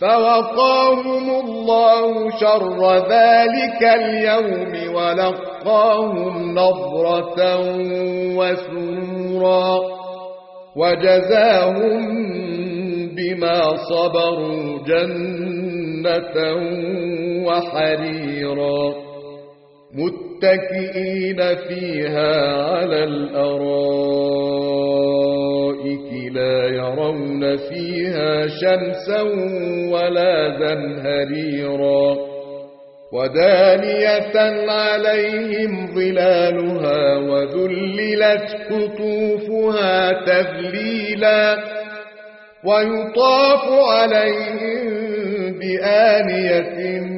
فوقاهم الله شر ذلك اليوم ولقاهم نظرة وسرورا وجزاهم بما صبروا جنة وحريرا متكئين فيها على الأرائك لا يرون فيها شمسا ولا زمهريرا ودانية عليهم ظلالها وذللت قطوفها تذليلا ويطاف عليهم بآنية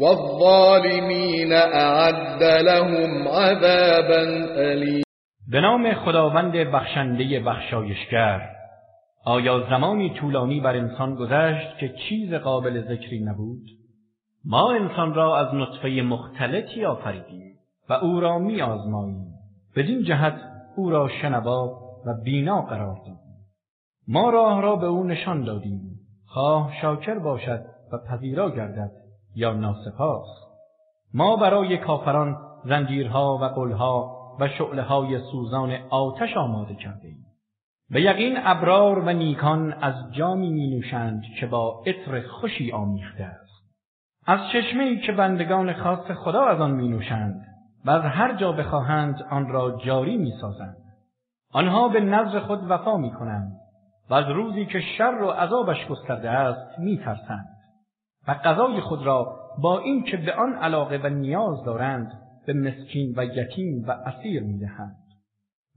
والظالمين اعد لهم عذابا أليما به نام خداوند بخشنده بخشایشگر آیا زمانی طولانی بر انسان گذشت که چیز قابل ذکری نبود؟ ما انسان را از نطفه مختلطی آفریدیم و او را می آزماییم بدین جهت او را شنوا و بینا قرار دادیم. ما راه را به او نشان دادیم. خواه شاکر باشد و پذیرا گردد. یا ناسپاس ما برای کافران زنجیرها و غلها و شعله سوزان آتش آماده کرده ایم. به یقین ابرار و نیکان از جامی می نوشند که با عطر خوشی آمیخته است. از چشمه ای که بندگان خاص خدا از آن می نوشند و از هر جا بخواهند آن را جاری می سازند. آنها به نذر خود وفا می کنند و از روزی که شر و عذابش گسترده است می ترسند و غذای خود را با این که به آن علاقه و نیاز دارند به مسکین و یتیم و اسیر می دهند.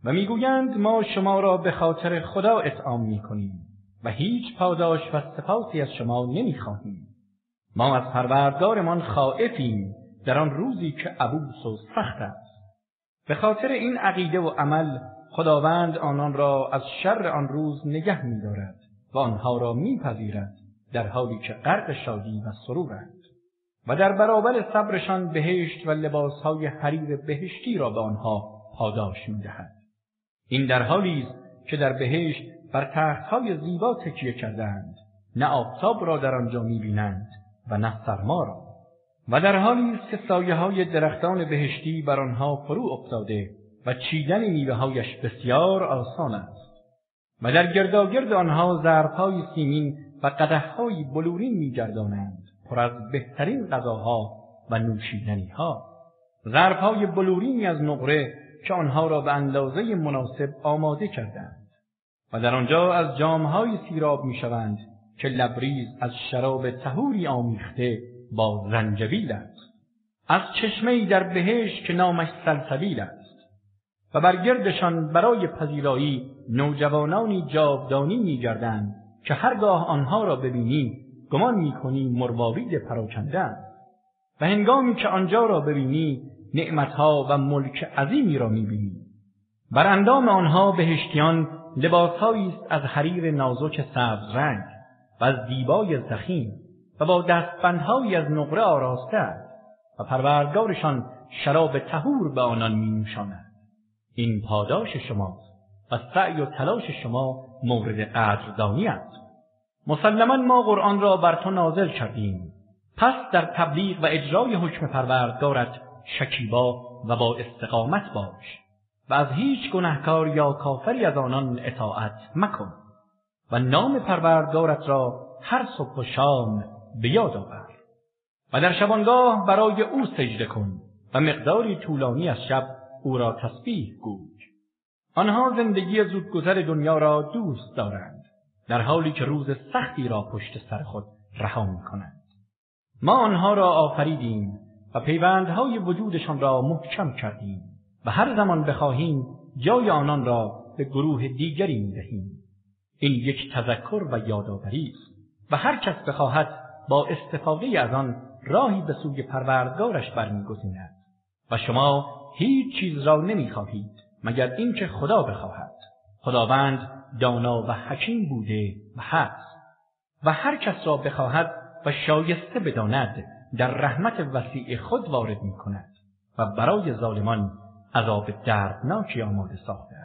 و می‌گویند ما شما را به خاطر خدا اطعام می کنیم و هیچ پاداش و سپاسی از شما نمی خواهیم. ما از پروردگارمان خائفیم در آن روزی که عبوس و سخت است. به خاطر این عقیده و عمل خداوند آنان را از شر آن روز نگه می‌دارد و آنها را میپذیرد در حالی که غرق شادی و سرورند و در برابر صبرشان بهشت و لباسهای حریر بهشتی را به آنها پاداش می‌دهد. این در حالی است که در بهشت بر تختهای زیبا تکیه کرده‌اند نه آفتاب را در آنجا می‌بینند و نه سرما را. و در حالی است که سایه های درختان بهشتی بر آنها فرو افتاده و چیدن میوههایش بسیار آسان است. و در گرداگرد آنها ظرفهای سیمین و قدحهای بلورین میگردانند پر از بهترین غذاها و نوشیدنیها. ظرفهای بلورینی از نقره که آنها را به اندازه مناسب آماده کرده‌اند. و در آنجا از جامهای سیراب می‌شوند که لبریز از شراب طهوری آمیخته با زنجبیل است. از چشمه‌ای در بهشت که نامش سلسبیل است. و بر گردشان برای پذیرایی نوجوانانی جاودانی میگردند که هرگاه آنها را ببینی گمان می‌کنی مروارید پراکنده‌اند و هنگامی که آنجا را ببینی نعمتها و ملک عظیمی را می‌بینی. بر اندام آنها بهشتیان لباسهایی است از حریر نازک سبز رنگ و از دیبای ضخیم و با دستبندهایی از نقره آراسته و پروردگارشان شراب طهور به آنان می این پاداش شماست. و سعی و تلاش شما مورد قدردانی است. مسلما ما قرآن را بر تو نازل کردیم. پس در تبلیغ و اجرای حکم پروردگارت شکیبا و با استقامت باش و از هیچ گنهکار یا کافری از آنان اطاعت مکن و نام پروردگارت را هر صبح و شام به یاد آور و در شبانگاه برای او سجده کن و مقداری طولانی از شب او را تسبیح گوی. آنها زندگی زودگذر دنیا را دوست دارند در حالی که روز سختی را پشت سر خود رها می کنند. ما آنها را آفریدیم و پیوندهای وجودشان را محکم کردیم و هر زمان بخواهیم جای آنان را به گروه دیگری می دهیم. این یک تذکر و یادآوری است و هر کس بخواهد با استفاده از آن راهی به سوی پروردگارش برمیگزیند و شما هیچ چیز را نمی‌خواهید مگر اینکه خدا بخواهد. خداوند دانا و حکیم بوده و هست و هر کس را بخواهد و شایسته بداند در رحمت وسیع خود وارد می کند و برای ظالمان عذاب دردناکی آماده ساخته.